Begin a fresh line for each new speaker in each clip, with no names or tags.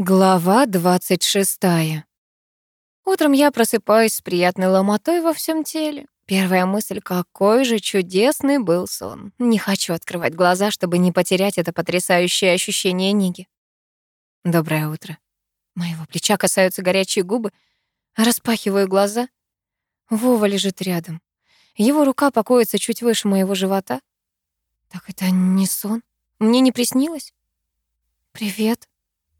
Глава 26. Утром я просыпаюсь с приятной ломотой во всем теле. Первая мысль, какой же чудесный был сон. Не хочу открывать глаза, чтобы не потерять это потрясающее ощущение Ниги. Доброе утро. Моего плеча касаются горячие губы. Распахиваю глаза. Вова лежит рядом. Его рука покоится чуть выше моего живота. Так это не сон? Мне не приснилось? «Привет»,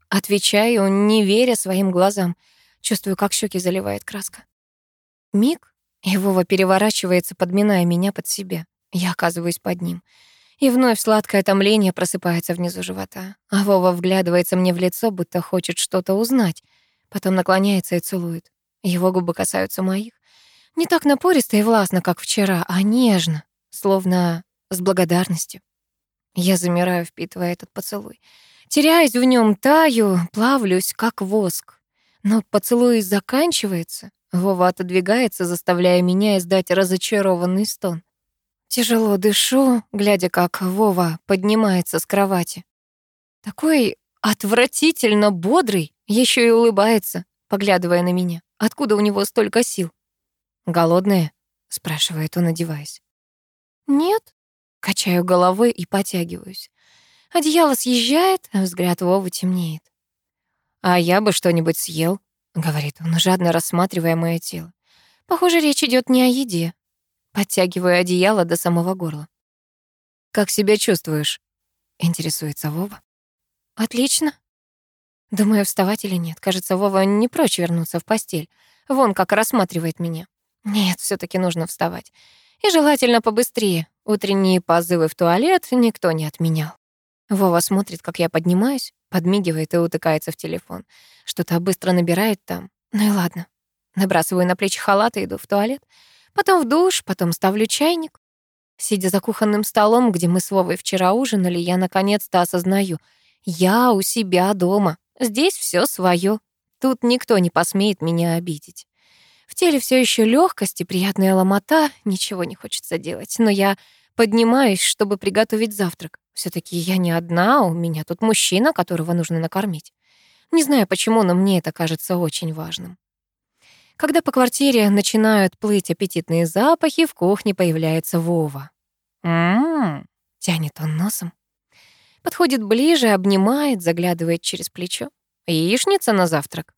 Отвечаю, не веря своим глазам. Чувствую, как щеки заливает краска. Миг, и Вова переворачивается, подминая меня под себя. Я оказываюсь под ним. И вновь сладкое томление просыпается внизу живота. А Вова вглядывается мне в лицо, будто хочет что-то узнать. Потом наклоняется и целует. Его губы касаются моих. Не так напористо и властно, как вчера, а нежно, словно с благодарностью. Я замираю, впитывая этот поцелуй. Теряясь в нем, таю, плавлюсь, как воск. Но поцелуй заканчивается. Вова отодвигается, заставляя меня издать разочарованный стон. Тяжело дышу, глядя, как Вова поднимается с кровати. Такой отвратительно бодрый, еще и улыбается, поглядывая на меня. Откуда у него столько сил? «Голодная?» — спрашивает он, одеваясь. «Нет», — качаю головой и потягиваюсь. Одеяло съезжает, а взгляд Вовы темнеет. «А я бы что-нибудь съел», — говорит он, жадно рассматривая мое тело. «Похоже, речь идет не о еде». Подтягиваю одеяло до самого горла. «Как себя чувствуешь?» — интересуется Вова. «Отлично». Думаю, вставать или нет. Кажется, Вова не прочь вернуться в постель. Вон как рассматривает меня. Нет, все таки нужно вставать. И желательно побыстрее. Утренние позывы в туалет никто не отменял. Вова смотрит, как я поднимаюсь, подмигивает и утыкается в телефон. Что-то быстро набирает там. Ну и ладно. Набрасываю на плечи халат и иду в туалет. Потом в душ, потом ставлю чайник. Сидя за кухонным столом, где мы с Вовой вчера ужинали, я наконец-то осознаю. Я у себя дома. Здесь все свое. Тут никто не посмеет меня обидеть. В теле все еще легкость и приятная ломота, ничего не хочется делать, но я поднимаюсь, чтобы приготовить завтрак все таки я не одна, у меня тут мужчина, которого нужно накормить. Не знаю почему, но мне это кажется очень важным. Когда по квартире начинают плыть аппетитные запахи, в кухне появляется Вова. «М-м-м», тянет он носом. Подходит ближе, обнимает, заглядывает через плечо. Яичница на завтрак.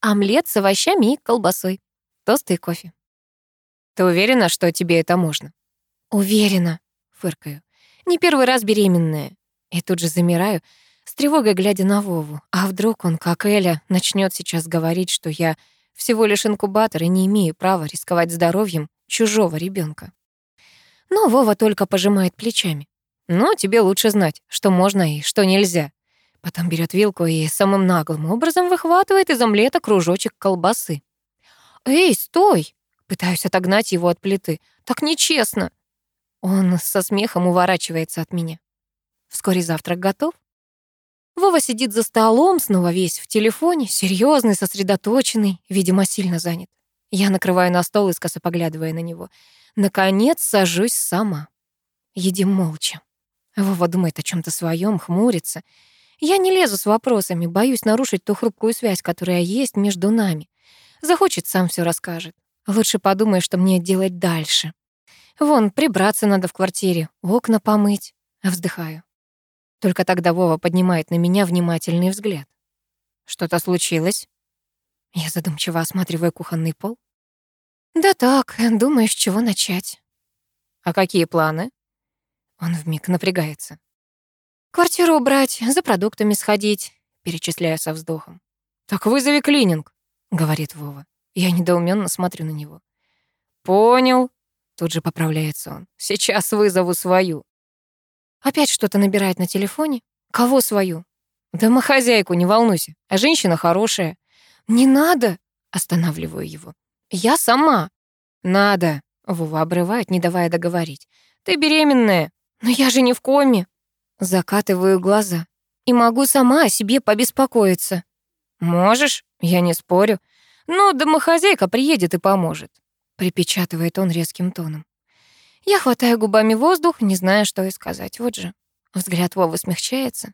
Омлет с овощами и колбасой. Тост и кофе. Ты уверена, что тебе это можно? Уверена, фыркаю. Не первый раз беременная. И тут же замираю, с тревогой глядя на Вову. А вдруг он, как Эля, начнет сейчас говорить, что я всего лишь инкубатор и не имею права рисковать здоровьем чужого ребенка. Но Вова только пожимает плечами. «Ну, тебе лучше знать, что можно и что нельзя». Потом берет вилку и самым наглым образом выхватывает из омлета кружочек колбасы. «Эй, стой!» Пытаюсь отогнать его от плиты. «Так нечестно!» Он со смехом уворачивается от меня. Вскоре завтрак готов. Вова сидит за столом, снова весь в телефоне, серьезный, сосредоточенный, видимо, сильно занят. Я накрываю на стол, искоса поглядывая на него. Наконец сажусь сама. Едим молча. Вова думает о чем то своем, хмурится. Я не лезу с вопросами, боюсь нарушить ту хрупкую связь, которая есть между нами. Захочет, сам все расскажет. Лучше подумай, что мне делать дальше. Вон, прибраться надо в квартире, окна помыть. А вздыхаю. Только тогда Вова поднимает на меня внимательный взгляд. Что-то случилось? Я задумчиво осматриваю кухонный пол. Да так, думаю, с чего начать. А какие планы? Он вмиг напрягается. Квартиру убрать, за продуктами сходить, перечисляя со вздохом. Так вызови клининг, говорит Вова. Я недоуменно смотрю на него. Понял, Тут же поправляется он. Сейчас вызову свою. Опять что-то набирает на телефоне. Кого свою? Домохозяйку, не волнуйся. А женщина хорошая. Не надо, останавливаю его. Я сама. Надо. Вова обрывает, не давая договорить. Ты беременная. Но я же не в коме. Закатываю глаза. И могу сама о себе побеспокоиться. Можешь, я не спорю. Но домохозяйка приедет и поможет припечатывает он резким тоном. Я хватаю губами воздух, не зная, что и сказать. Вот же. Взгляд Вовы смягчается.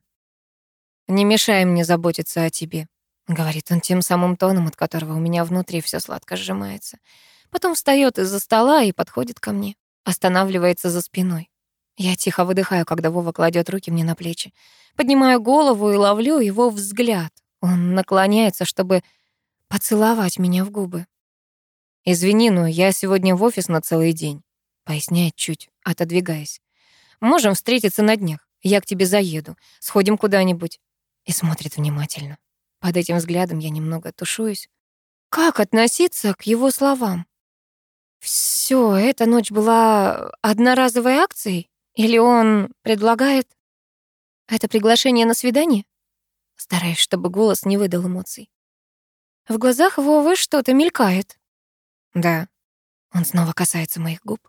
Не мешай мне заботиться о тебе», — говорит он тем самым тоном, от которого у меня внутри все сладко сжимается. Потом встает из-за стола и подходит ко мне, останавливается за спиной. Я тихо выдыхаю, когда Вова кладет руки мне на плечи. Поднимаю голову и ловлю его взгляд. Он наклоняется, чтобы поцеловать меня в губы. «Извини, но я сегодня в офис на целый день», — поясняет чуть, отодвигаясь. «Можем встретиться на днях. Я к тебе заеду. Сходим куда-нибудь». И смотрит внимательно. Под этим взглядом я немного тушуюсь. Как относиться к его словам? Все, эта ночь была одноразовой акцией? Или он предлагает... Это приглашение на свидание? Стараюсь, чтобы голос не выдал эмоций. В глазах Вовы что-то мелькает. Да. Он снова касается моих губ.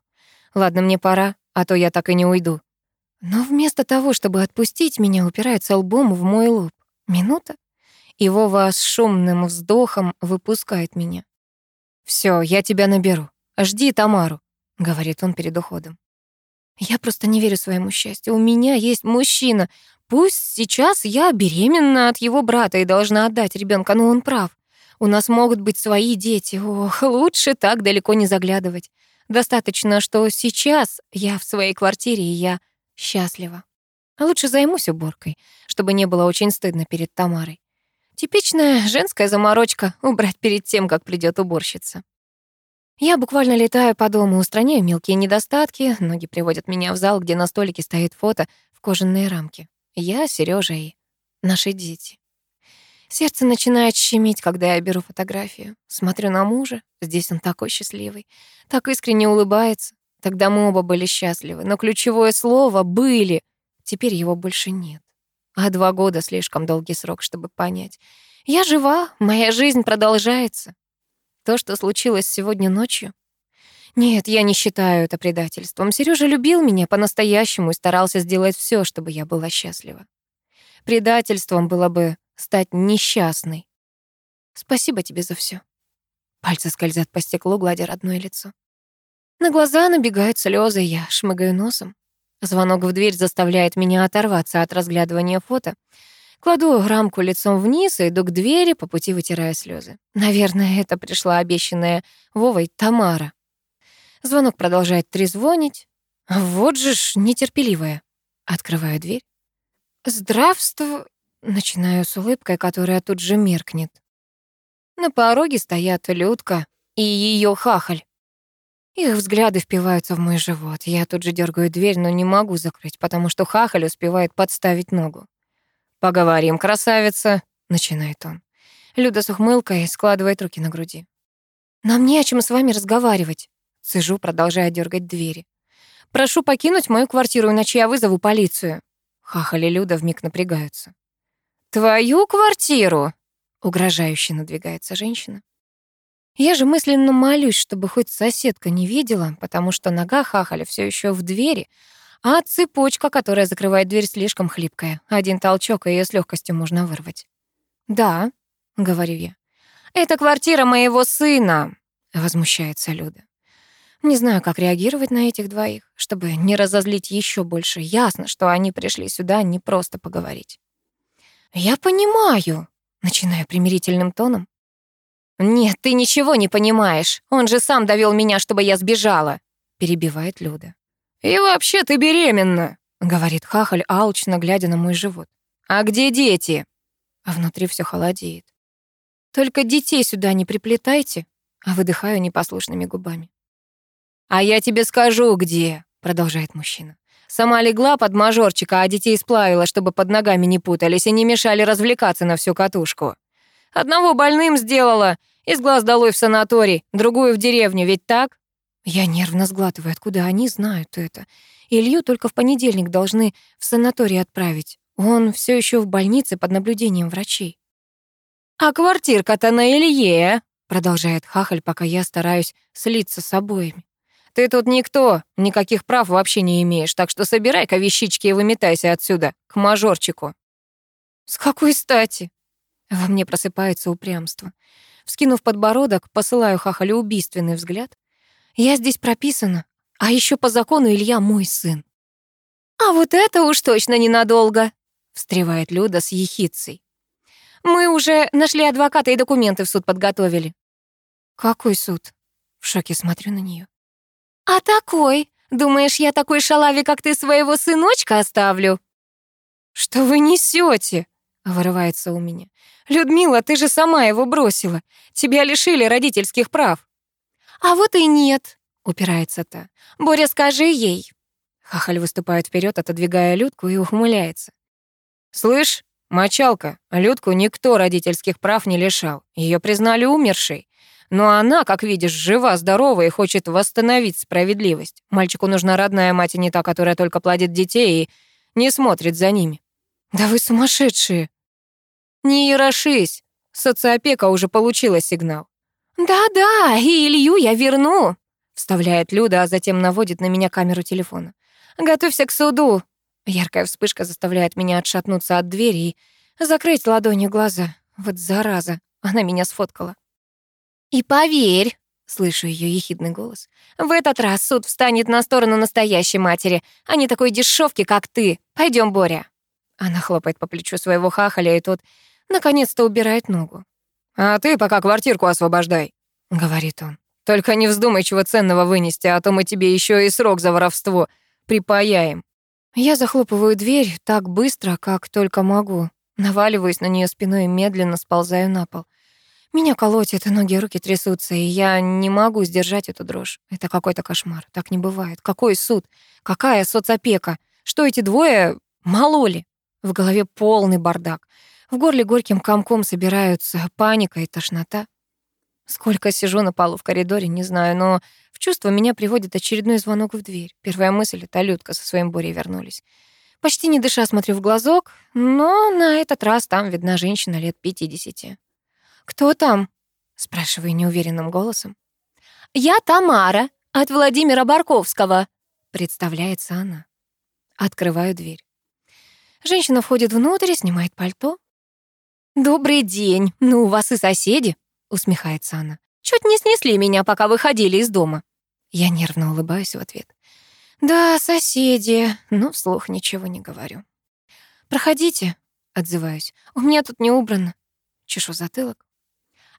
Ладно, мне пора, а то я так и не уйду. Но вместо того, чтобы отпустить меня, упирается лбом в мой лоб. Минута, и Вова с шумным вздохом выпускает меня. Все, я тебя наберу. Жди Тамару», — говорит он перед уходом. Я просто не верю своему счастью. У меня есть мужчина. Пусть сейчас я беременна от его брата и должна отдать ребенка, но он прав. У нас могут быть свои дети. Ох, лучше так далеко не заглядывать. Достаточно, что сейчас я в своей квартире, и я счастлива. А лучше займусь уборкой, чтобы не было очень стыдно перед Тамарой. Типичная женская заморочка — убрать перед тем, как придет уборщица. Я буквально летаю по дому, устраняю мелкие недостатки, ноги приводят меня в зал, где на столике стоит фото в кожаной рамке. Я, Сережа и наши дети. Сердце начинает щемить, когда я беру фотографию. Смотрю на мужа, здесь он такой счастливый, так искренне улыбается. Тогда мы оба были счастливы, но ключевое слово «были» теперь его больше нет. А два года — слишком долгий срок, чтобы понять. Я жива, моя жизнь продолжается. То, что случилось сегодня ночью... Нет, я не считаю это предательством. Сережа любил меня по-настоящему и старался сделать все, чтобы я была счастлива. Предательством было бы стать несчастной. Спасибо тебе за все. Пальцы скользят по стеклу, гладя родное лицо. На глаза набегают слезы, я шмыгаю носом. Звонок в дверь заставляет меня оторваться от разглядывания фото. Кладу рамку лицом вниз и иду к двери, по пути вытирая слезы. Наверное, это пришла обещанная Вовой Тамара. Звонок продолжает трезвонить. Вот же ж нетерпеливая. Открываю дверь. «Здравствуй!» Начинаю с улыбкой, которая тут же меркнет. На пороге стоят Людка и ее хахаль. Их взгляды впиваются в мой живот. Я тут же дергаю дверь, но не могу закрыть, потому что хахаль успевает подставить ногу. «Поговорим, красавица», — начинает он. Люда с ухмылкой складывает руки на груди. «Нам не о чем с вами разговаривать», — сижу, продолжая дергать двери. «Прошу покинуть мою квартиру, иначе я вызову полицию». Хахаль и Люда вмиг напрягаются. «Твою квартиру?» — угрожающе надвигается женщина. Я же мысленно молюсь, чтобы хоть соседка не видела, потому что нога хахаля все еще в двери, а цепочка, которая закрывает дверь, слишком хлипкая. Один толчок, и ее с легкостью можно вырвать. «Да», — говорю я. «Это квартира моего сына», — возмущается Люда. Не знаю, как реагировать на этих двоих, чтобы не разозлить еще больше. Ясно, что они пришли сюда не просто поговорить. «Я понимаю», — начинаю примирительным тоном. «Нет, ты ничего не понимаешь. Он же сам довел меня, чтобы я сбежала», — перебивает Люда. «И вообще ты беременна», — говорит Хахаль, алчно глядя на мой живот. «А где дети?» А внутри все холодеет. «Только детей сюда не приплетайте», а выдыхаю непослушными губами. «А я тебе скажу, где», — продолжает мужчина. «Сама легла под мажорчика, а детей сплавила, чтобы под ногами не путались и не мешали развлекаться на всю катушку». Одного больным сделала, из глаз долой в санаторий, другую в деревню, ведь так? Я нервно сглатываю, откуда они знают это. Илью только в понедельник должны в санаторий отправить. Он все еще в больнице под наблюдением врачей. «А квартирка-то на Илье», — продолжает Хахаль, пока я стараюсь слиться с обоими. «Ты тут никто, никаких прав вообще не имеешь, так что собирай-ка вещички и выметайся отсюда, к мажорчику». «С какой стати?» Во мне просыпается упрямство. Вскинув подбородок, посылаю Хахалю убийственный взгляд. Я здесь прописана, а еще по закону Илья мой сын. «А вот это уж точно ненадолго!» встревает Люда с ехицей. Мы уже нашли адвоката и документы в суд подготовили. Какой суд? В шоке смотрю на нее. А такой? Думаешь, я такой шалаве, как ты, своего сыночка оставлю? Что вы несете? Вырывается у меня. Людмила, ты же сама его бросила. Тебя лишили родительских прав. А вот и нет, упирается та. Боря, скажи ей. Хахаль выступает вперед, отодвигая Людку и ухмыляется. «Слышь, мочалка, Людку никто родительских прав не лишал. Ее признали умершей. Но она, как видишь, жива, здорова и хочет восстановить справедливость. Мальчику нужна родная мать, а не та, которая только плодит детей и не смотрит за ними». «Да вы сумасшедшие!» «Не ерошись, социопека уже получила сигнал». «Да-да, и Илью я верну», — вставляет Люда, а затем наводит на меня камеру телефона. «Готовься к суду». Яркая вспышка заставляет меня отшатнуться от двери и закрыть ладонью глаза. Вот зараза, она меня сфоткала. «И поверь», — слышу ее ехидный голос, «в этот раз суд встанет на сторону настоящей матери, а не такой дешевки, как ты. Пойдем, Боря». Она хлопает по плечу своего хахаля, и тот наконец-то убирает ногу. «А ты пока квартирку освобождай», — говорит он. «Только не вздумай чего ценного вынести, а то мы тебе еще и срок за воровство припаяем». Я захлопываю дверь так быстро, как только могу. Наваливаюсь на нее спиной и медленно сползаю на пол. Меня колотит, ноги руки трясутся, и я не могу сдержать эту дрожь. Это какой-то кошмар. Так не бывает. Какой суд? Какая соцопека? Что эти двое мололи? В голове полный бардак. В горле горьким комком собираются паника и тошнота. Сколько сижу на полу в коридоре, не знаю, но в чувство меня приводит очередной звонок в дверь. Первая мысль — это Людка со своим Борей вернулись. Почти не дыша смотрю в глазок, но на этот раз там видна женщина лет пятидесяти. «Кто там?» — спрашиваю неуверенным голосом. «Я Тамара, от Владимира Барковского», — представляется она. Открываю дверь. Женщина входит внутрь, снимает пальто. «Добрый день, ну у вас и соседи», — усмехается она. «Чуть не снесли меня, пока выходили из дома». Я нервно улыбаюсь в ответ. «Да, соседи», но вслух ничего не говорю. «Проходите», — отзываюсь. «У меня тут не убрано». Чешу затылок.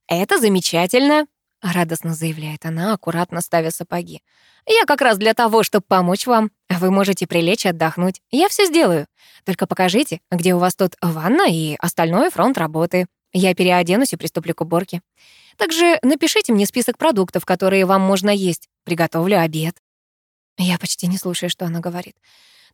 «Это замечательно», — радостно заявляет она, аккуратно ставя сапоги. «Я как раз для того, чтобы помочь вам. Вы можете прилечь отдохнуть. Я все сделаю. Только покажите, где у вас тут ванна и остальной фронт работы. Я переоденусь и приступлю к уборке. Также напишите мне список продуктов, которые вам можно есть. Приготовлю обед». Я почти не слушаю, что она говорит.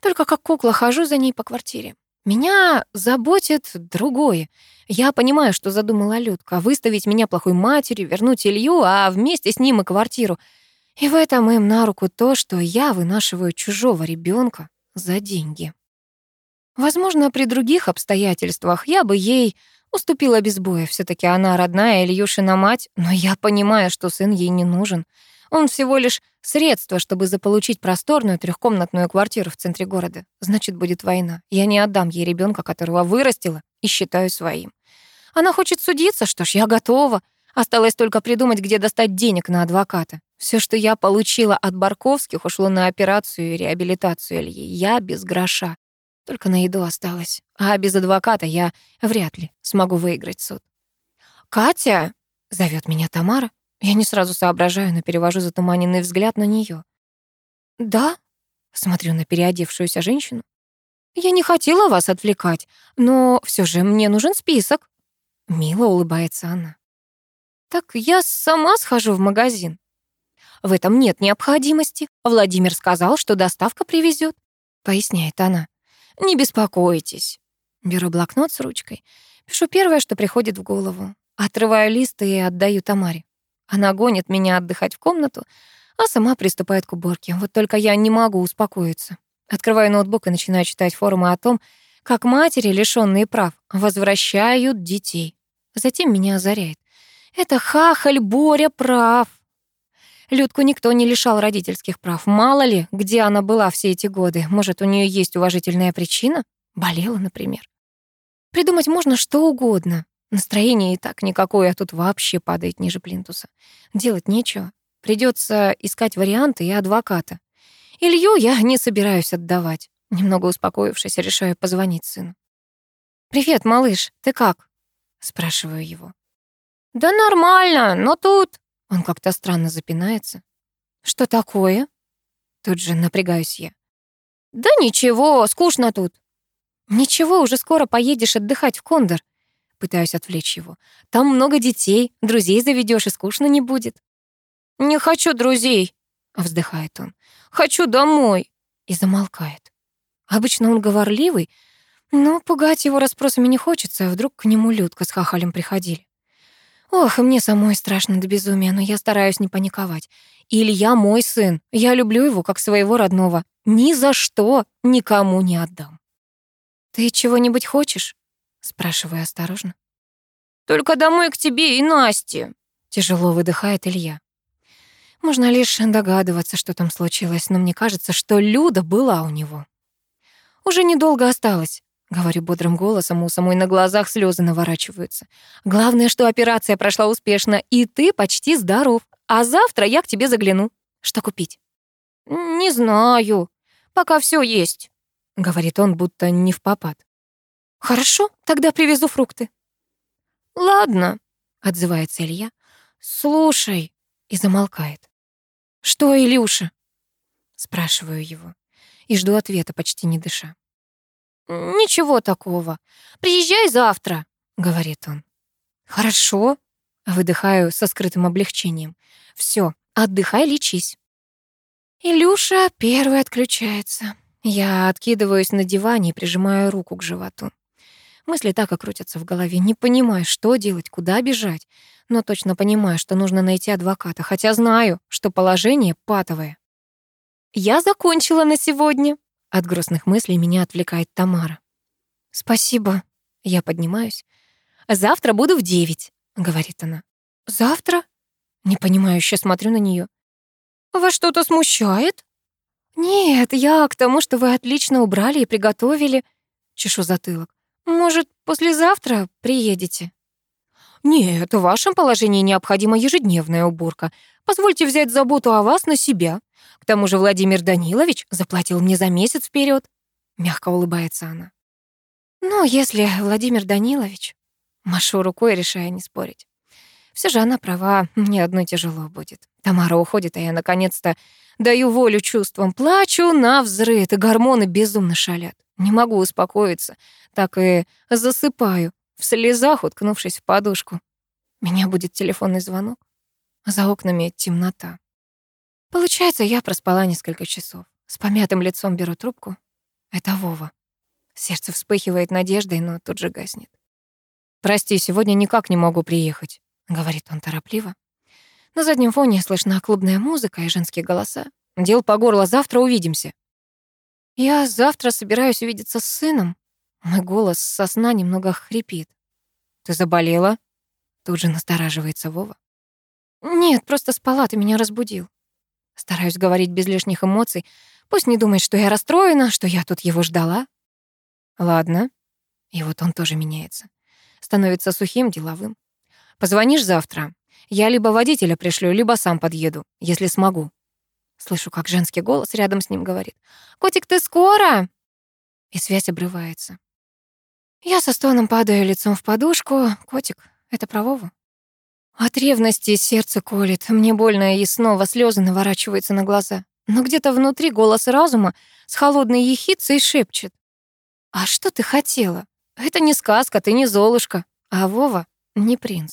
Только как кукла хожу за ней по квартире. Меня заботит другое. Я понимаю, что задумала Людка. Выставить меня плохой матерью, вернуть Илью, а вместе с ним и квартиру. И в этом им на руку то, что я вынашиваю чужого ребенка за деньги. Возможно, при других обстоятельствах я бы ей уступила без боя. все таки она родная Ильюшина мать, но я понимаю, что сын ей не нужен. Он всего лишь средство, чтобы заполучить просторную трехкомнатную квартиру в центре города. Значит, будет война. Я не отдам ей ребенка, которого вырастила и считаю своим. Она хочет судиться, что ж, я готова. Осталось только придумать, где достать денег на адвоката. Все, что я получила от Барковских, ушло на операцию и реабилитацию Ильи. Я без гроша. Только на еду осталось. А без адвоката я вряд ли смогу выиграть суд. «Катя!» — зовет меня Тамара. Я не сразу соображаю, но перевожу затуманенный взгляд на нее. «Да?» — смотрю на переодевшуюся женщину. «Я не хотела вас отвлекать, но все же мне нужен список». Мило улыбается она. «Так я сама схожу в магазин». «В этом нет необходимости. Владимир сказал, что доставка привезет», — поясняет она. «Не беспокойтесь». Беру блокнот с ручкой. Пишу первое, что приходит в голову. Отрываю лист и отдаю Тамаре. Она гонит меня отдыхать в комнату, а сама приступает к уборке. Вот только я не могу успокоиться. Открываю ноутбук и начинаю читать форумы о том, как матери, лишённые прав, возвращают детей. Затем меня озаряет. Это хахаль Боря прав. Людку никто не лишал родительских прав. Мало ли, где она была все эти годы. Может, у нее есть уважительная причина? Болела, например. Придумать можно что угодно. Настроение и так никакое, а тут вообще падает ниже плинтуса. Делать нечего. Придется искать варианты и адвоката. Илью я не собираюсь отдавать. Немного успокоившись, решаю позвонить сыну. «Привет, малыш, ты как?» Спрашиваю его. «Да нормально, но тут...» Он как-то странно запинается. «Что такое?» Тут же напрягаюсь я. «Да ничего, скучно тут». «Ничего, уже скоро поедешь отдыхать в Кондор». Пытаюсь отвлечь его. «Там много детей, друзей заведешь и скучно не будет». «Не хочу друзей», — вздыхает он. «Хочу домой». И замолкает. Обычно он говорливый, но пугать его расспросами не хочется, а вдруг к нему Людка с хахалем приходили. Ох, мне самой страшно до безумия, но я стараюсь не паниковать. Илья мой сын, я люблю его как своего родного. Ни за что никому не отдам. «Ты чего-нибудь хочешь?» — спрашиваю осторожно. «Только домой к тебе и Насте», — тяжело выдыхает Илья. Можно лишь догадываться, что там случилось, но мне кажется, что Люда была у него. Уже недолго осталось. Говорю бодрым голосом, у самой на глазах слезы наворачиваются. Главное, что операция прошла успешно, и ты почти здоров. А завтра я к тебе загляну. Что купить? Не знаю. Пока все есть, говорит он, будто не в попад. Хорошо, тогда привезу фрукты. Ладно, отзывается Илья. Слушай, и замолкает. Что, Илюша? спрашиваю его и жду ответа, почти не дыша. «Ничего такого. Приезжай завтра», — говорит он. «Хорошо», — выдыхаю со скрытым облегчением. Все, отдыхай, лечись». Илюша первый отключается. Я откидываюсь на диване и прижимаю руку к животу. Мысли так и крутятся в голове. Не понимаю, что делать, куда бежать. Но точно понимаю, что нужно найти адвоката, хотя знаю, что положение патовое. «Я закончила на сегодня», от грустных мыслей меня отвлекает Тамара. «Спасибо». Я поднимаюсь. «Завтра буду в девять», — говорит она. «Завтра?» Непонимающе смотрю на нее. «Вас что-то смущает?» «Нет, я к тому, что вы отлично убрали и приготовили», — чешу затылок. «Может, послезавтра приедете?» «Нет, в вашем положении необходима ежедневная уборка. Позвольте взять заботу о вас на себя. К тому же Владимир Данилович заплатил мне за месяц вперед. Мягко улыбается она. Ну, если Владимир Данилович... Машу рукой, решая не спорить. Все же она права, мне одной тяжело будет. Тамара уходит, а я наконец-то даю волю чувствам. Плачу на взрыв, и гормоны безумно шалят. Не могу успокоиться, так и засыпаю, в слезах уткнувшись в подушку. Меня будет телефонный звонок. За окнами темнота. Получается, я проспала несколько часов. С помятым лицом беру трубку. Это Вова. Сердце вспыхивает надеждой, но тут же гаснет. «Прости, сегодня никак не могу приехать», — говорит он торопливо. На заднем фоне слышна клубная музыка и женские голоса. «Дел по горло, завтра увидимся». «Я завтра собираюсь увидеться с сыном». Мой голос со сна немного хрипит. «Ты заболела?» Тут же настораживается Вова. «Нет, просто спала, ты меня разбудил». Стараюсь говорить без лишних эмоций. Пусть не думает, что я расстроена, что я тут его ждала. Ладно. И вот он тоже меняется. Становится сухим, деловым. Позвонишь завтра. Я либо водителя пришлю, либо сам подъеду, если смогу. Слышу, как женский голос рядом с ним говорит. «Котик, ты скоро?» И связь обрывается. Я со стоном падаю лицом в подушку. Котик, это про Вову? От ревности сердце колет, мне больно, и снова слезы наворачиваются на глаза. Но где-то внутри голос разума с холодной ехицей шепчет. «А что ты хотела? Это не сказка, ты не Золушка, а Вова не принц».